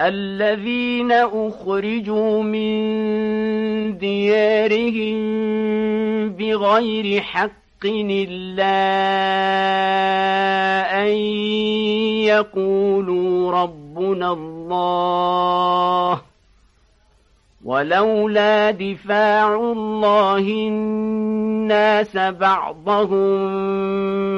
الذين أخرجوا من ديارهم بغير حق إلا أن يقولوا ربنا الله ولولا دفاع الله الناس بعضهم